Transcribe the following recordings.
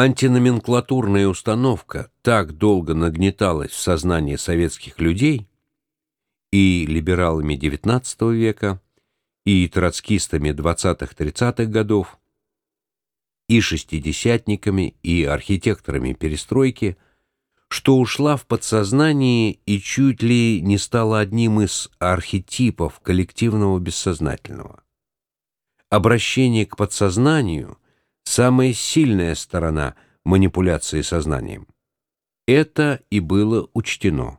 Антиноменклатурная установка так долго нагнеталась в сознании советских людей и либералами XIX века, и троцкистами 20-30-х годов, и шестидесятниками, и архитекторами перестройки, что ушла в подсознание и чуть ли не стала одним из архетипов коллективного бессознательного. Обращение к подсознанию – самая сильная сторона манипуляции сознанием. Это и было учтено.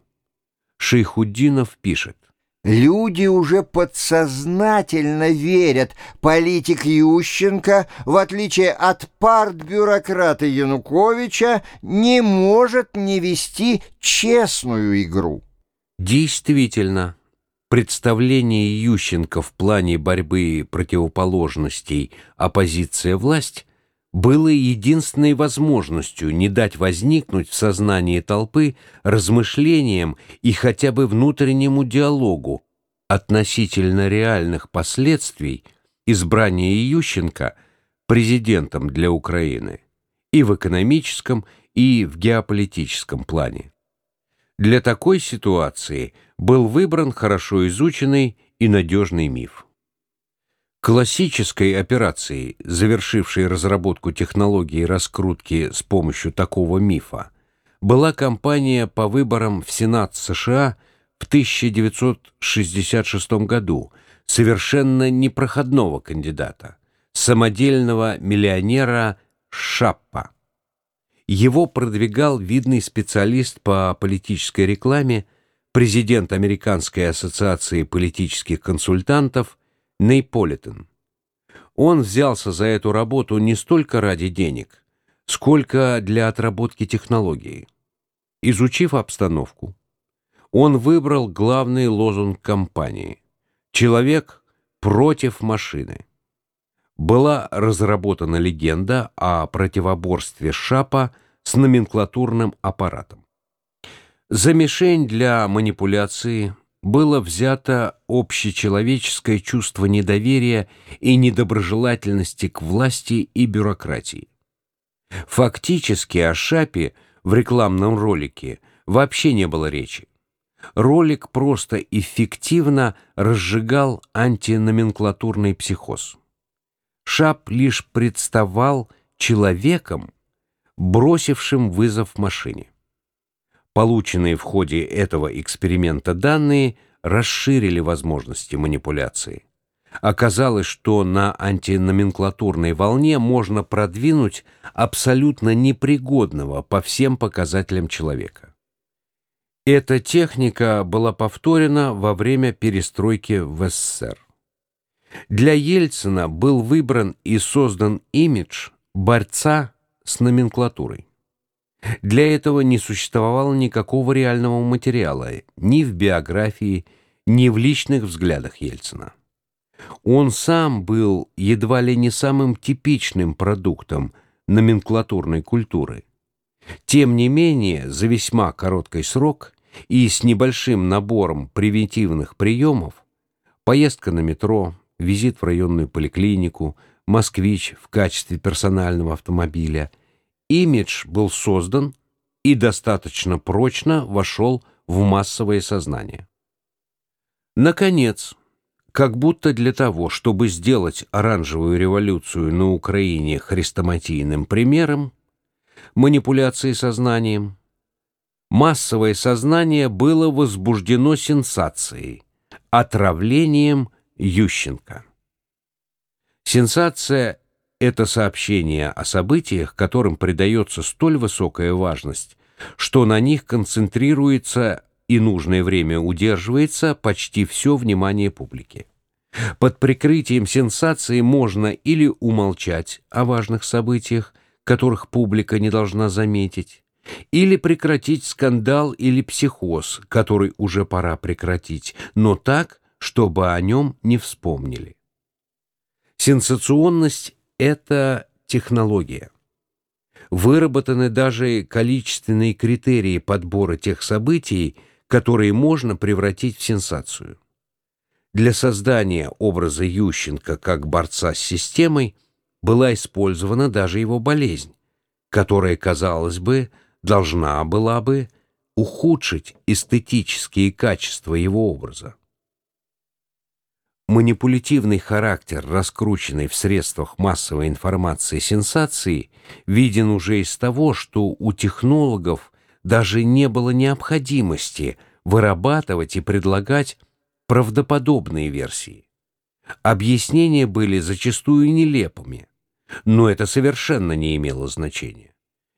Шейхуддинов пишет. Люди уже подсознательно верят, политик Ющенко, в отличие от партбюрократа Януковича, не может не вести честную игру. Действительно, представление Ющенко в плане борьбы противоположностей оппозиция-власть было единственной возможностью не дать возникнуть в сознании толпы размышлениям и хотя бы внутреннему диалогу относительно реальных последствий избрания Ющенко президентом для Украины и в экономическом, и в геополитическом плане. Для такой ситуации был выбран хорошо изученный и надежный миф. Классической операцией, завершившей разработку технологии раскрутки с помощью такого мифа, была кампания по выборам в Сенат США в 1966 году совершенно непроходного кандидата, самодельного миллионера Шаппа. Его продвигал видный специалист по политической рекламе, президент Американской ассоциации политических консультантов Нейполитен. Он взялся за эту работу не столько ради денег, сколько для отработки технологии. Изучив обстановку, он выбрал главный лозунг компании «Человек против машины». Была разработана легенда о противоборстве Шапа с номенклатурным аппаратом. За мишень для манипуляции было взято общечеловеческое чувство недоверия и недоброжелательности к власти и бюрократии. Фактически о Шапе в рекламном ролике вообще не было речи. Ролик просто эффективно разжигал антиноменклатурный психоз. Шап лишь представал человеком, бросившим вызов машине. Полученные в ходе этого эксперимента данные расширили возможности манипуляции. Оказалось, что на антиноменклатурной волне можно продвинуть абсолютно непригодного по всем показателям человека. Эта техника была повторена во время перестройки в СССР. Для Ельцина был выбран и создан имидж борца с номенклатурой. Для этого не существовало никакого реального материала ни в биографии, ни в личных взглядах Ельцина. Он сам был едва ли не самым типичным продуктом номенклатурной культуры. Тем не менее, за весьма короткий срок и с небольшим набором превентивных приемов поездка на метро, визит в районную поликлинику, «Москвич» в качестве персонального автомобиля – имидж был создан и достаточно прочно вошел в массовое сознание. Наконец, как будто для того, чтобы сделать оранжевую революцию на Украине хрестоматийным примером, манипуляции сознанием, массовое сознание было возбуждено сенсацией, отравлением Ющенко. Сенсация это сообщение о событиях, которым придается столь высокая важность, что на них концентрируется и нужное время удерживается почти все внимание публики. Под прикрытием сенсации можно или умолчать о важных событиях, которых публика не должна заметить, или прекратить скандал или психоз, который уже пора прекратить, но так, чтобы о нем не вспомнили. Сенсационность это технология. Выработаны даже количественные критерии подбора тех событий, которые можно превратить в сенсацию. Для создания образа Ющенко как борца с системой была использована даже его болезнь которая, казалось бы, должна была бы ухудшить эстетические качества его образа. Манипулятивный характер, раскрученный в средствах массовой информации сенсации, виден уже из того, что у технологов даже не было необходимости вырабатывать и предлагать правдоподобные версии. Объяснения были зачастую нелепыми, но это совершенно не имело значения.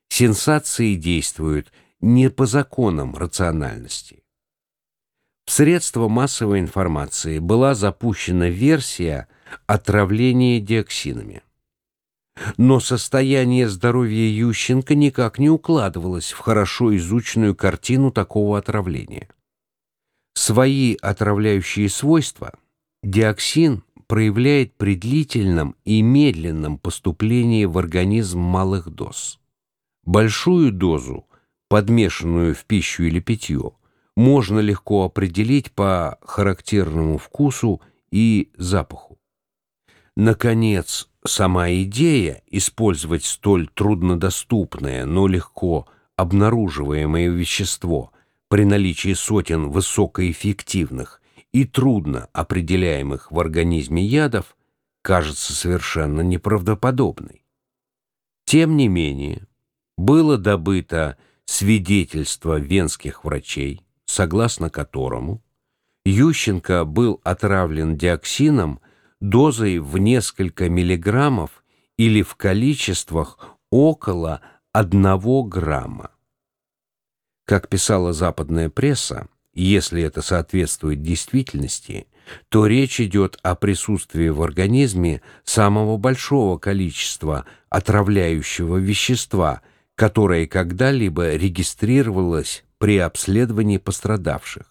Сенсации действуют не по законам рациональности. В средства массовой информации была запущена версия отравления диоксинами. Но состояние здоровья Ющенко никак не укладывалось в хорошо изученную картину такого отравления. Свои отравляющие свойства диоксин проявляет при длительном и медленном поступлении в организм малых доз. Большую дозу, подмешанную в пищу или питье, можно легко определить по характерному вкусу и запаху. Наконец, сама идея использовать столь труднодоступное, но легко обнаруживаемое вещество при наличии сотен высокоэффективных и трудно определяемых в организме ядов кажется совершенно неправдоподобной. Тем не менее, было добыто свидетельство венских врачей, согласно которому Ющенко был отравлен диоксином дозой в несколько миллиграммов или в количествах около одного грамма. Как писала западная пресса, если это соответствует действительности, то речь идет о присутствии в организме самого большого количества отравляющего вещества, которое когда-либо регистрировалось при обследовании пострадавших.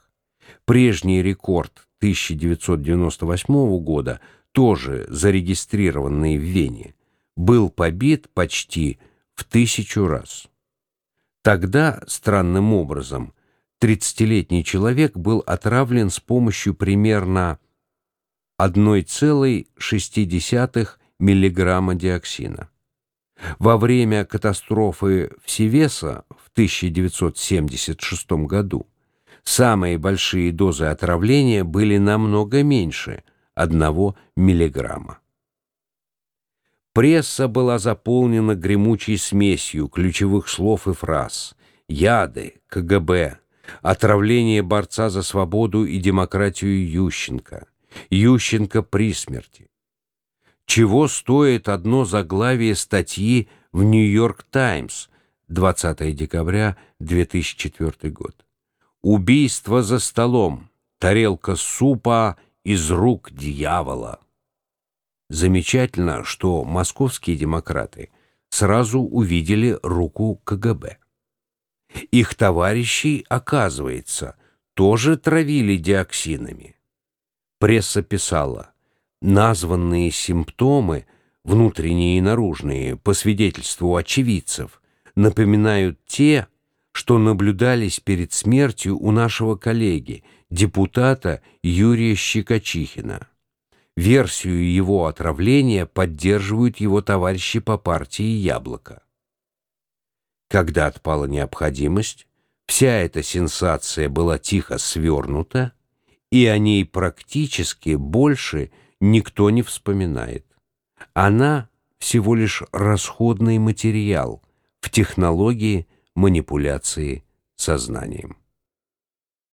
Прежний рекорд 1998 года, тоже зарегистрированный в Вене, был побит почти в тысячу раз. Тогда, странным образом, 30-летний человек был отравлен с помощью примерно 1,6 миллиграмма диоксина. Во время катастрофы в Севеса 1976 году самые большие дозы отравления были намного меньше 1 миллиграмма. Пресса была заполнена гремучей смесью ключевых слов и фраз. Яды, КГБ, отравление борца за свободу и демократию Ющенко, Ющенко при смерти, чего стоит одно заглавие статьи в «Нью-Йорк Таймс» 20 декабря 2004 год. «Убийство за столом. Тарелка супа из рук дьявола». Замечательно, что московские демократы сразу увидели руку КГБ. Их товарищей, оказывается, тоже травили диоксинами. Пресса писала, Названные симптомы, внутренние и наружные, по свидетельству очевидцев, напоминают те, что наблюдались перед смертью у нашего коллеги, депутата Юрия Щекочихина. Версию его отравления поддерживают его товарищи по партии «Яблоко». Когда отпала необходимость, вся эта сенсация была тихо свернута, и о ней практически больше никто не вспоминает. Она всего лишь расходный материал в технологии манипуляции сознанием.